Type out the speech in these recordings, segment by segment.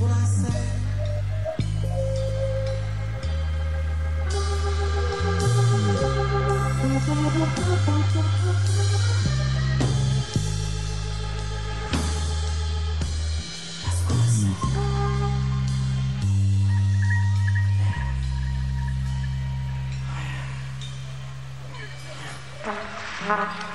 Thank say.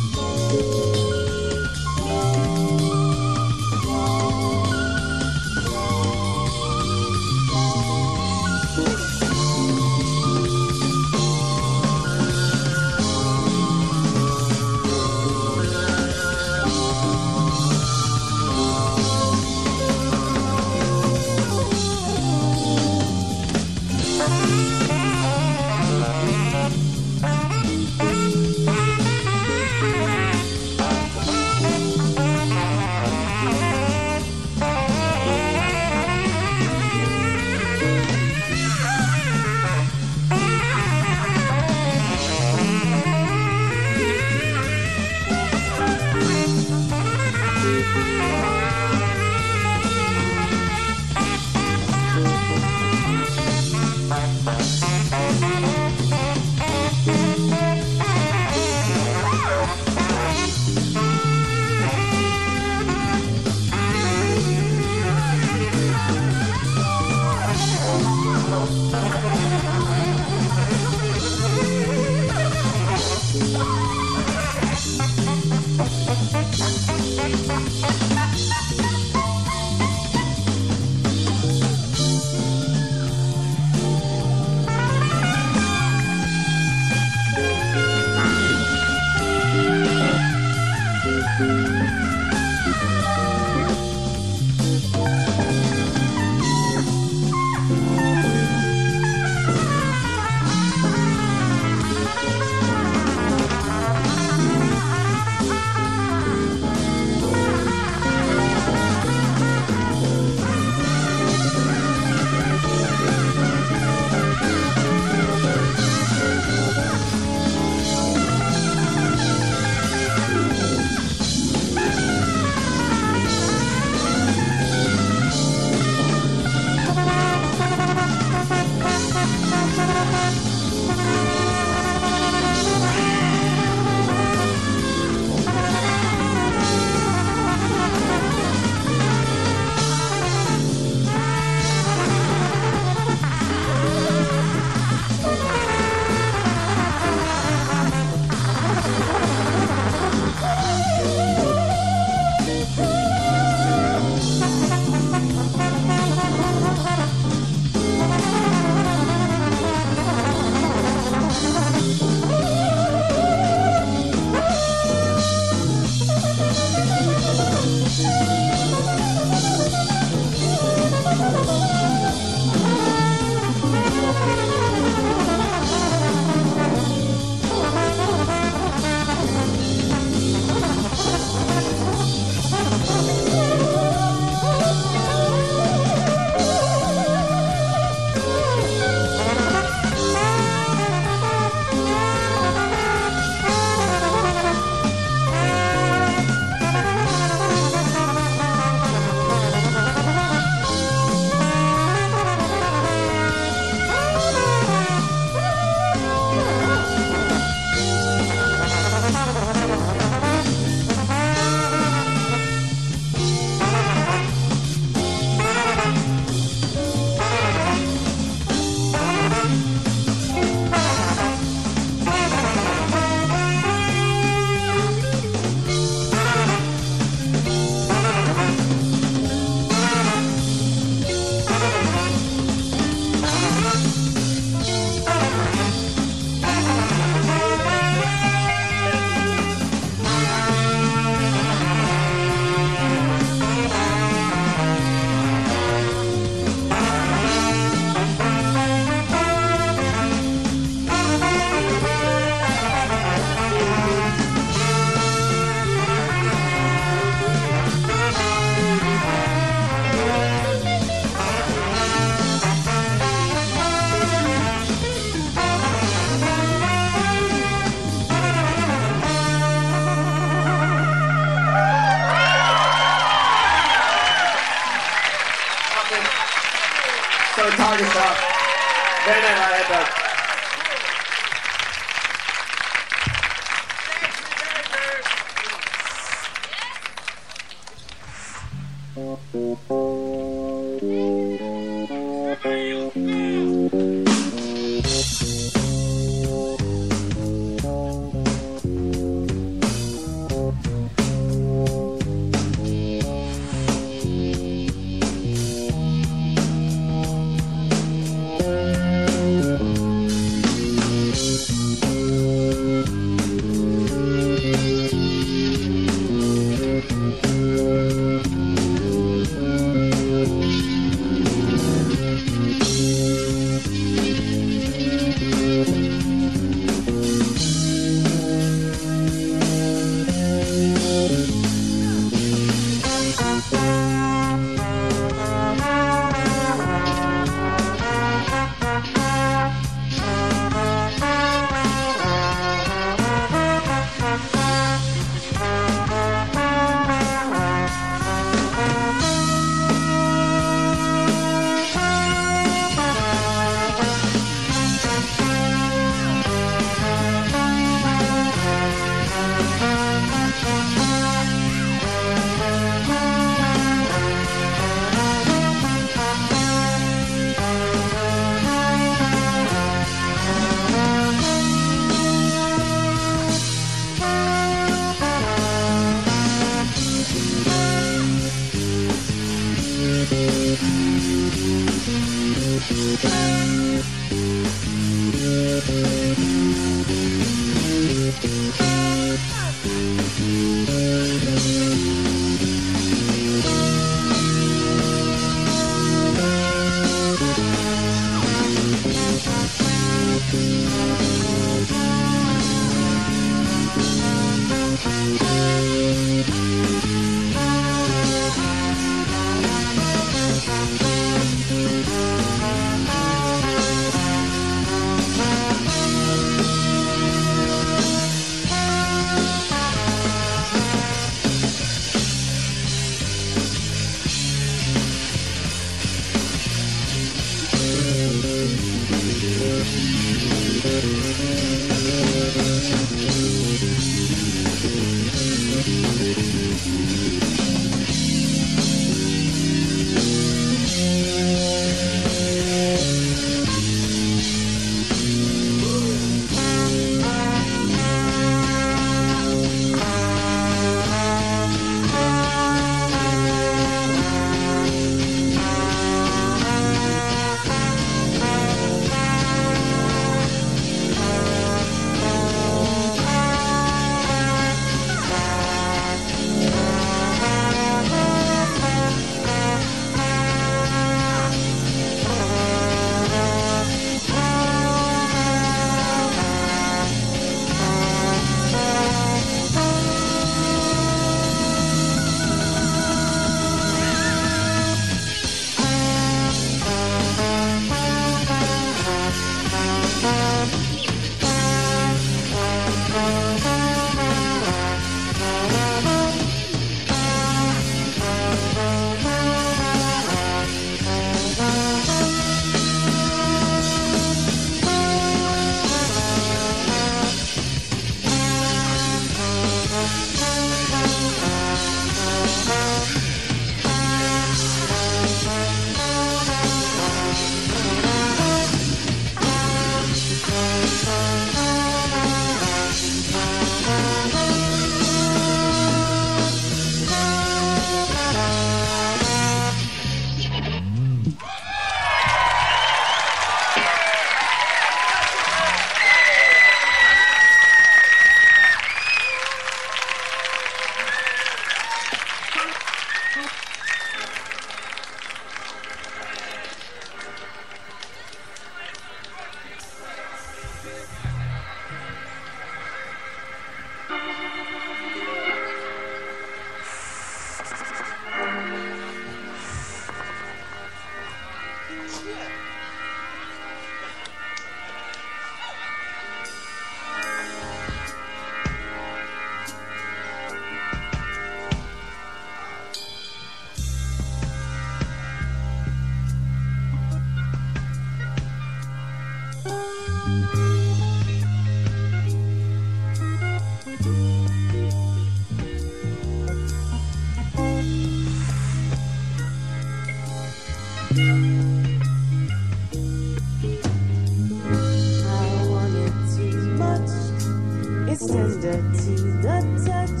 To the touch,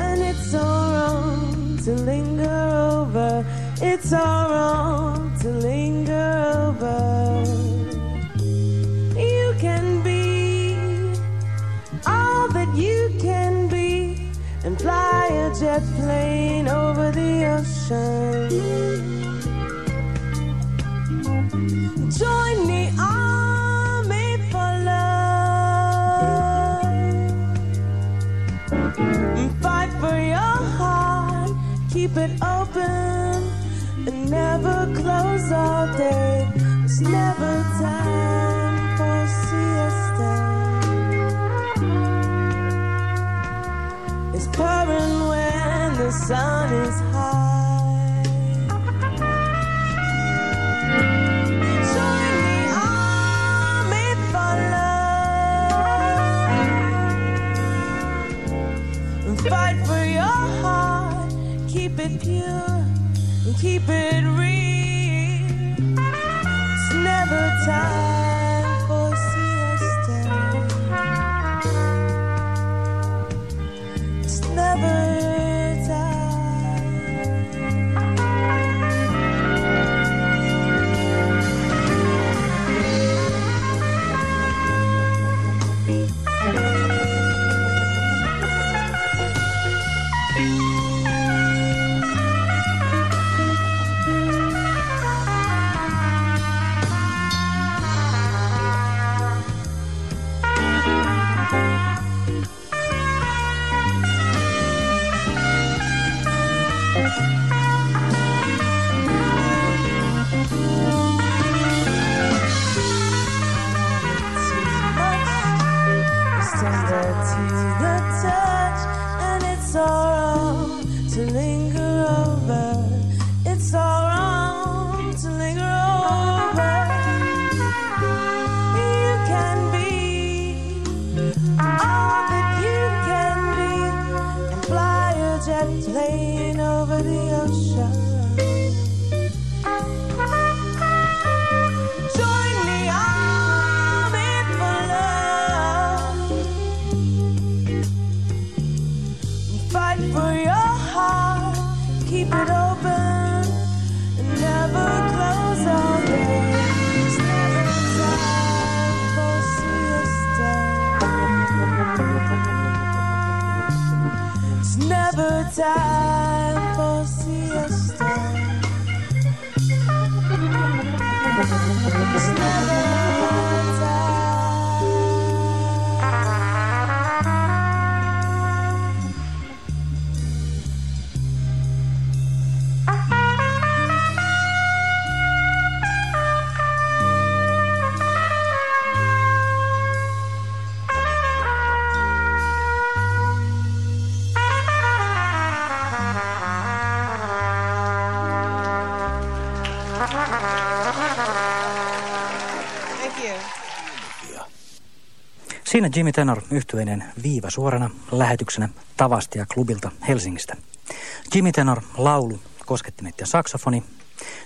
and it's all wrong to linger over. It's all never close all day. It's never time for siesta. It's pouring when the sun is high. Fight for your heart. Keep it pure and keep it real. It's never Jimmy Tenor yhtyeinen viiva suorana lähetyksenä Tavastia klubilta Helsingistä. Jimmy Tenor laulu, koskettimet ja saksofoni,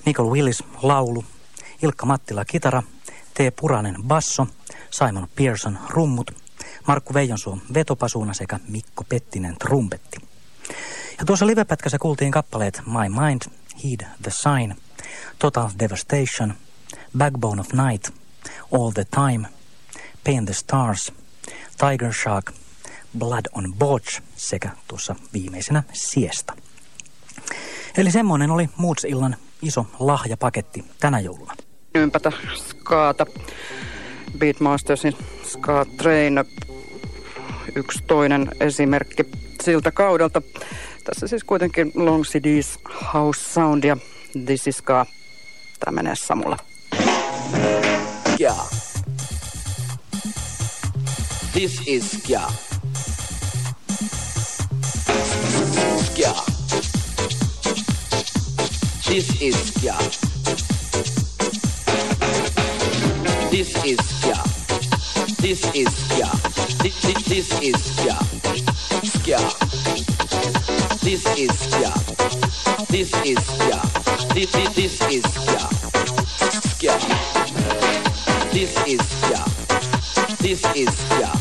Nicole Willis laulu, Ilkka Mattila kitara, T. Puranen basso, Simon Pearson rummut, Markku Veijonsuo vetopasuuna sekä Mikko Pettinen trumpetti. Ja tuossa livepätkässä kuultiin kappaleet My Mind, Heed the Sign, Total Devastation, Backbone of Night, All the Time, Paint the Stars, Tiger Shark, Blood on Botch sekä tuossa viimeisenä Siesta. Eli semmoinen oli Moods-illan iso lahjapaketti tänä jouluna. ympätä skaata. Beatmastersin Ska Train, yksi toinen esimerkki siltä kaudelta. Tässä siis kuitenkin Long CDs House Sound ja This is Ska. Tämä menee Samulla. This is Ska. Ska. This is Ska. This is Ska. This is Ska. This, this, this is Ska. Ska. This is Ska. This is Ska. This, this, this is Ska. Ska. This is Ska. This is ska.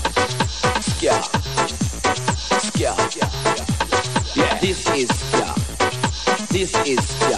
Ska. Ska. Yeah. This is ska. This is ska.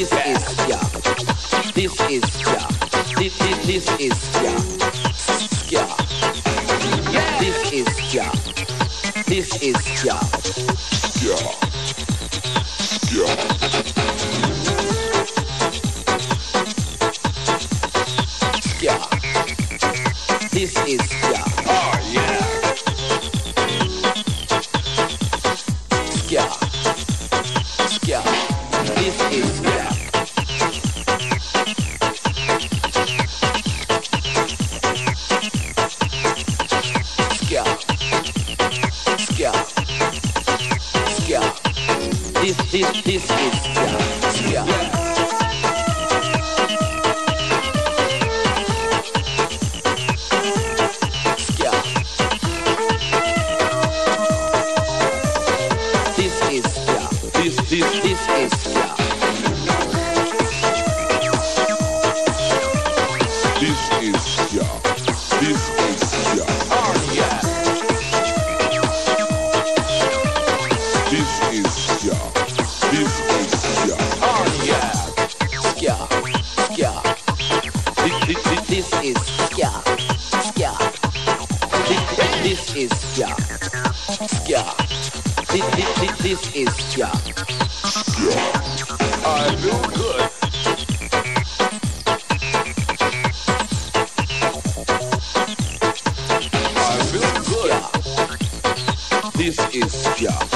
this is ya. This is ya. This this this is ya. Ya. This is ya. This is ya. is ska. Ska. This, this, this is ska. Ska. I feel good. I feel good. This is ska.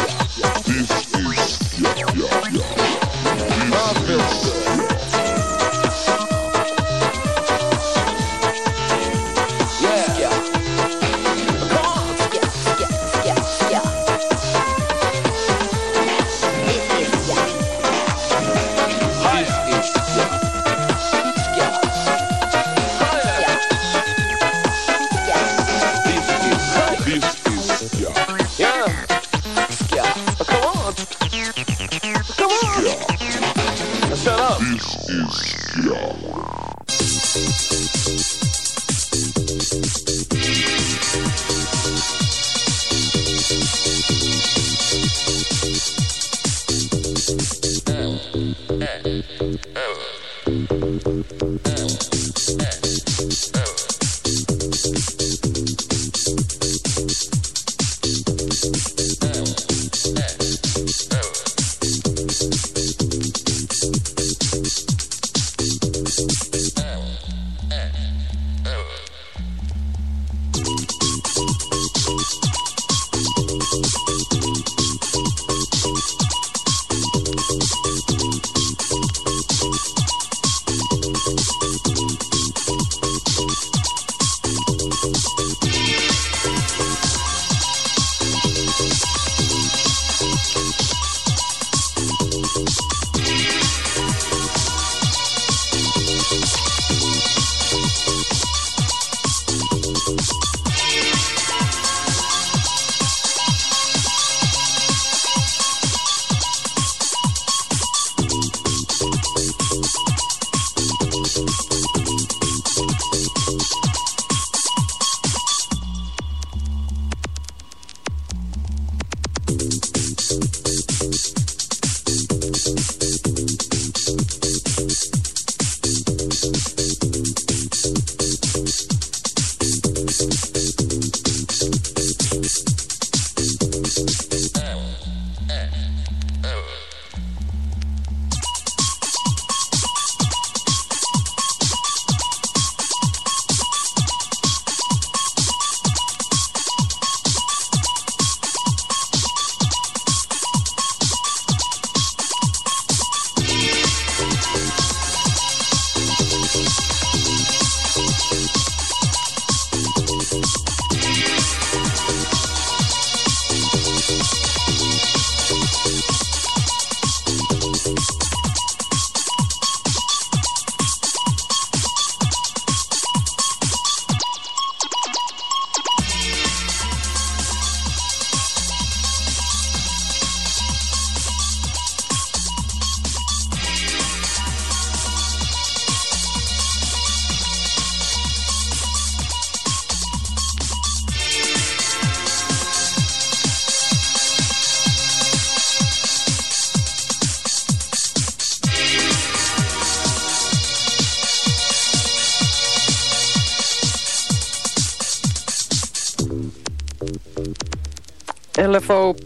LFO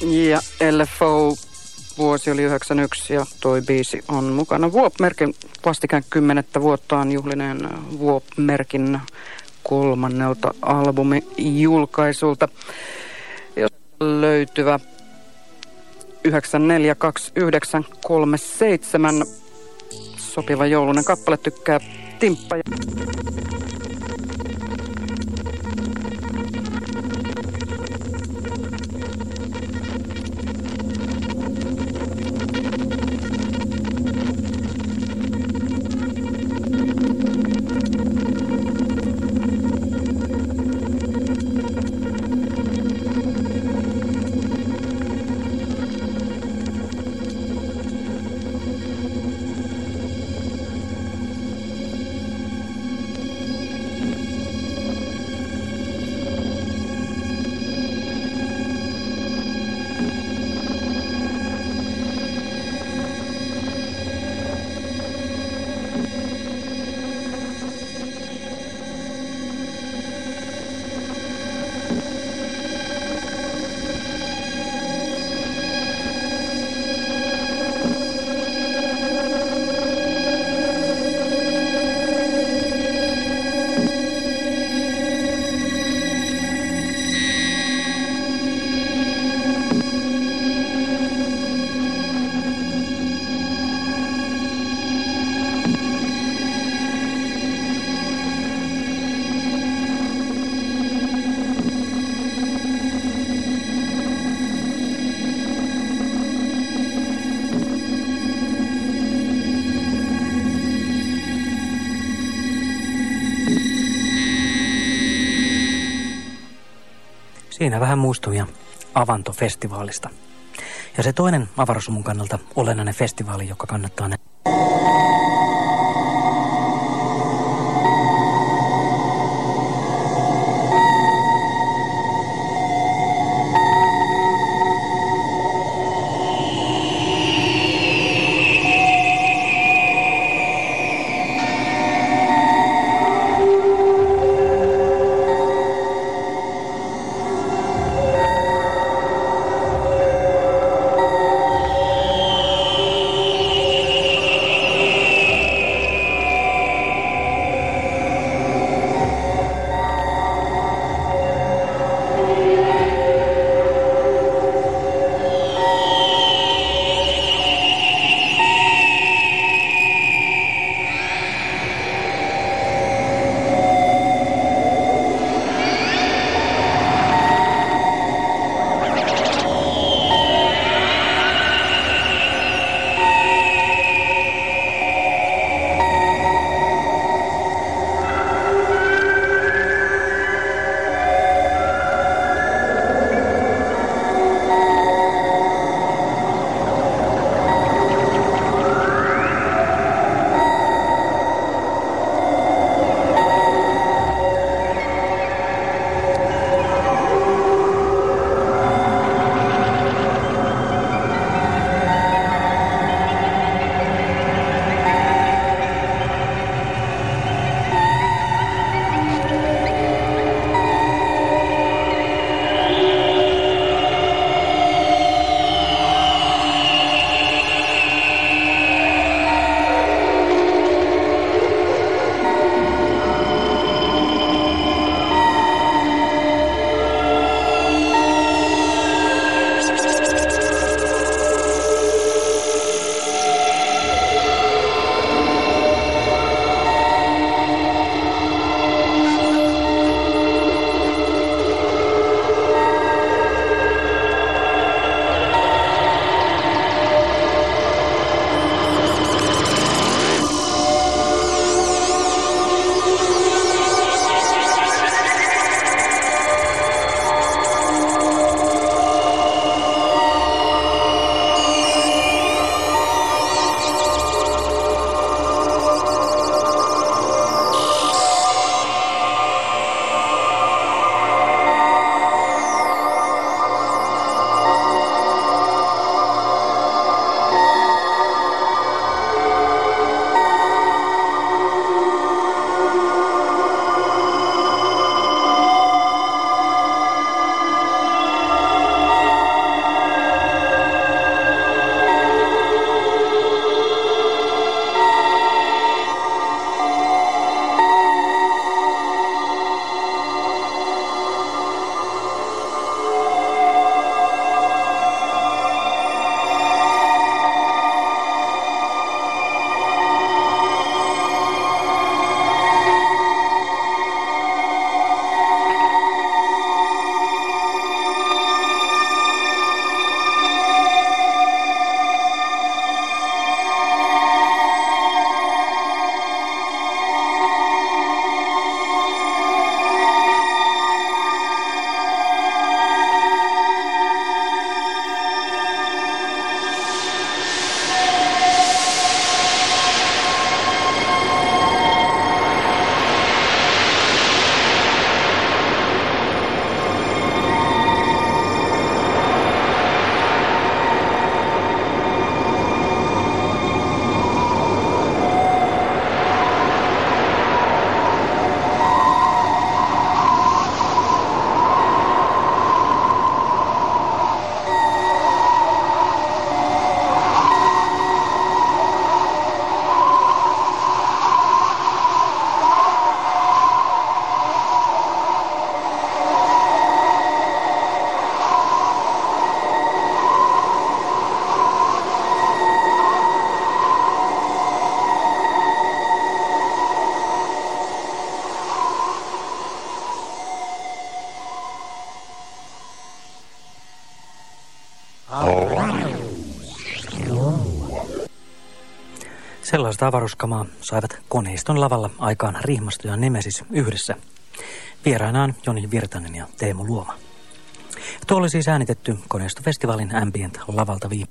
ja LFO vuosi oli 91 ja toi biisi on mukana Vuop-merkin vastikään kymmenettä vuottaan juhlineen Vuop-merkin kolmannelta albumin julkaisulta. Jos löytyvä 942937 sopiva joulunen kappale tykkää Timppa. Siinä vähän muistuvia Avanto-festivaalista. Ja se toinen avaruussumun kannalta olennainen festivaali, joka kannattaa Sellaista avaruuskamaa saivat koneiston lavalla aikaan Rihmasto ja Nemesis yhdessä. Vierainaan Joni Virtanen ja Teemu Luoma. Tuo oli siis äänitetty koneistofestivaalin Ambient lavalta viime.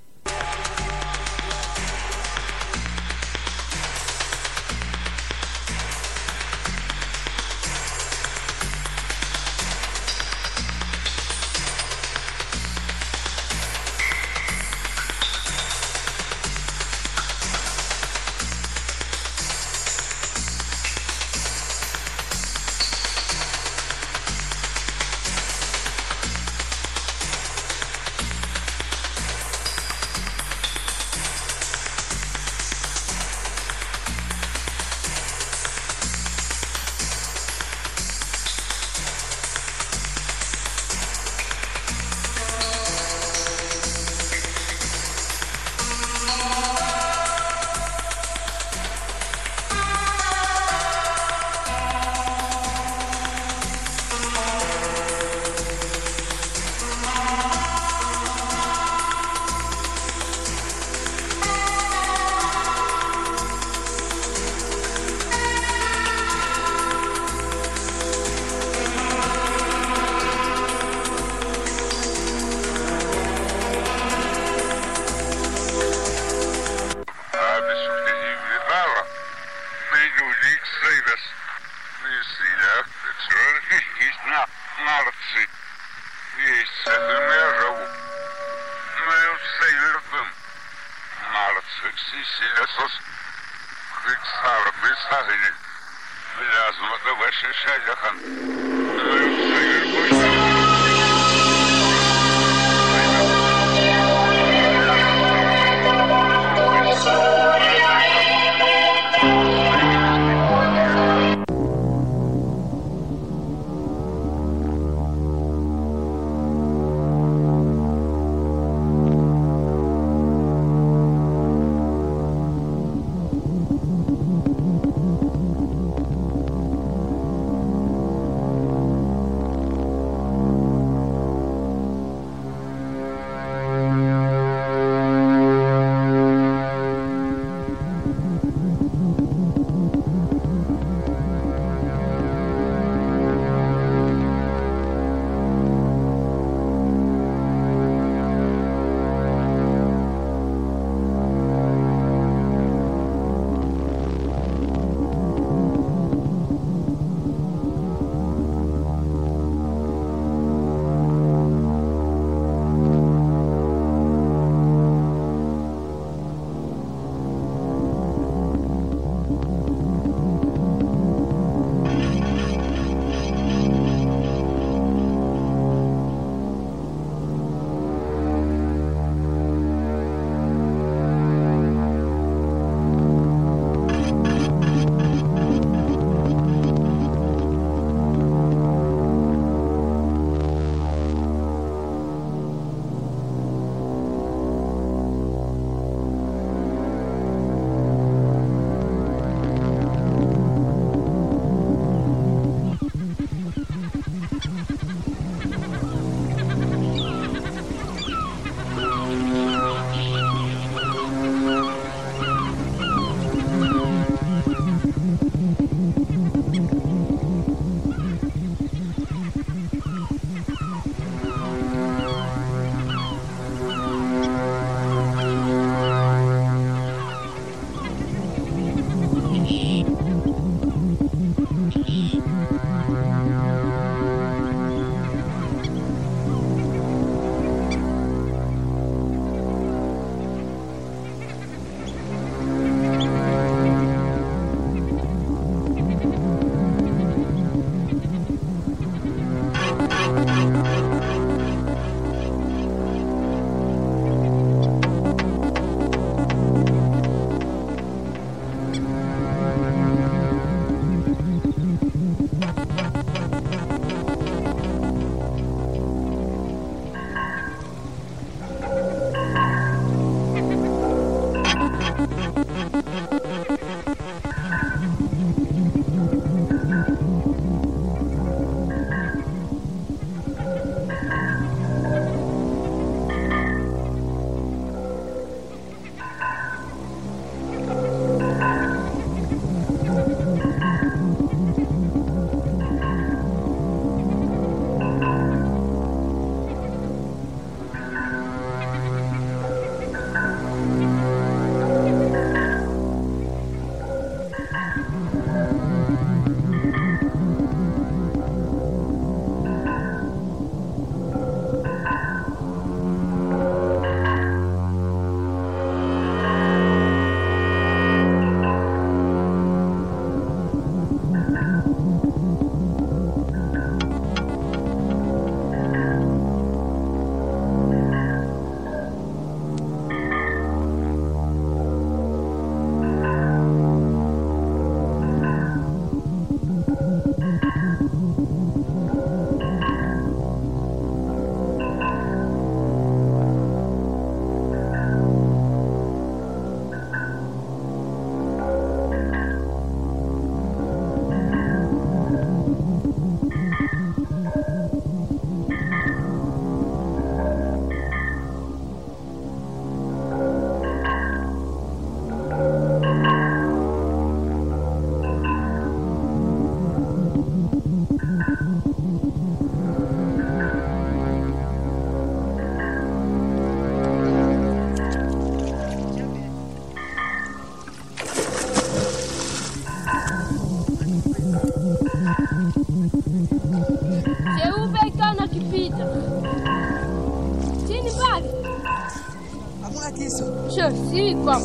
Je suis quoi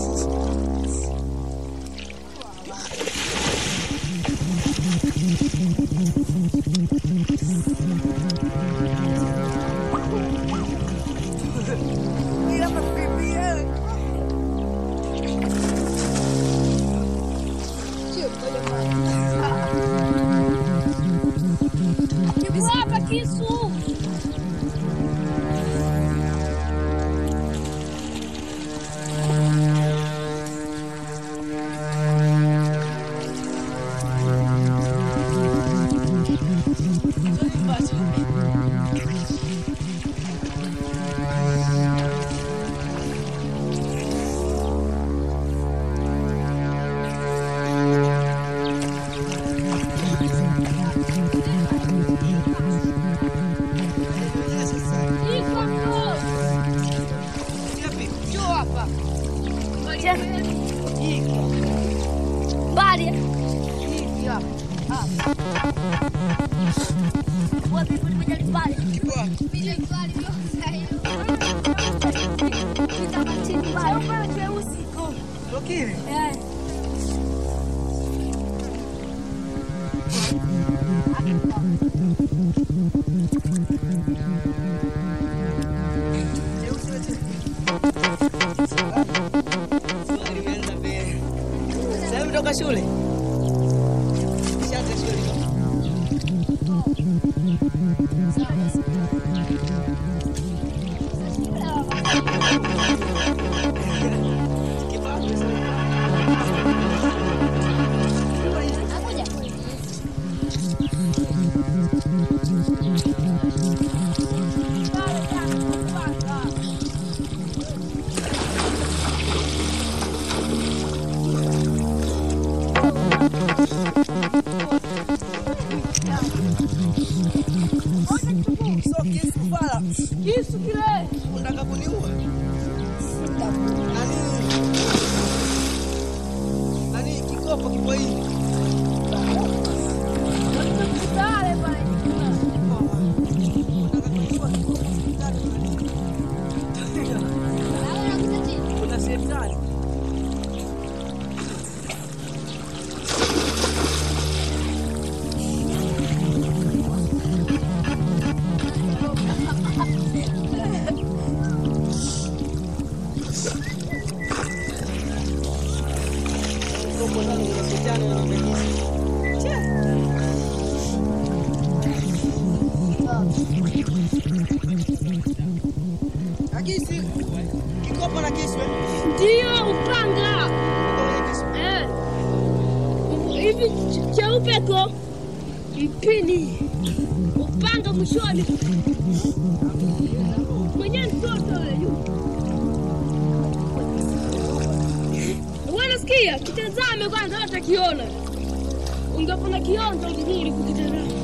快走嘞！Ndio upanga. Eh. Hivi cheupe ko mpini. Upanga mwishoni. Tazame kwanza, hata kiona ungepona kionza vizuri kukitazama